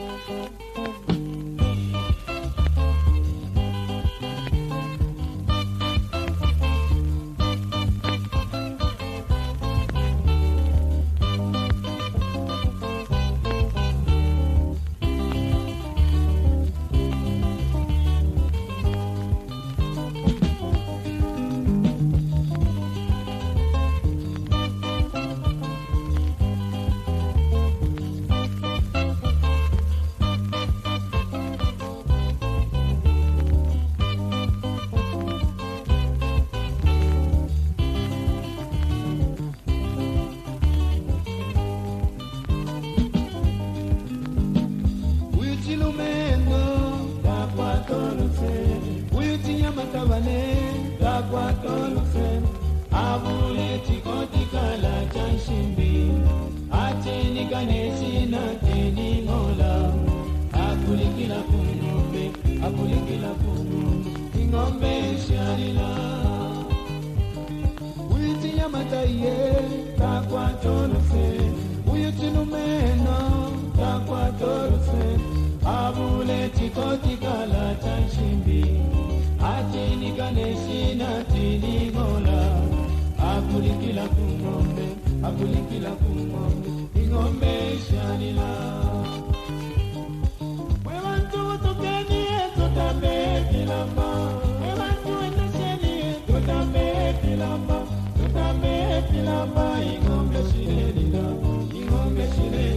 う。ye takwatolose uyotinumeno takwatolose abuletikokikala tanshimbi atinikaneshina I'm ingombe shile lilamba ingombe shile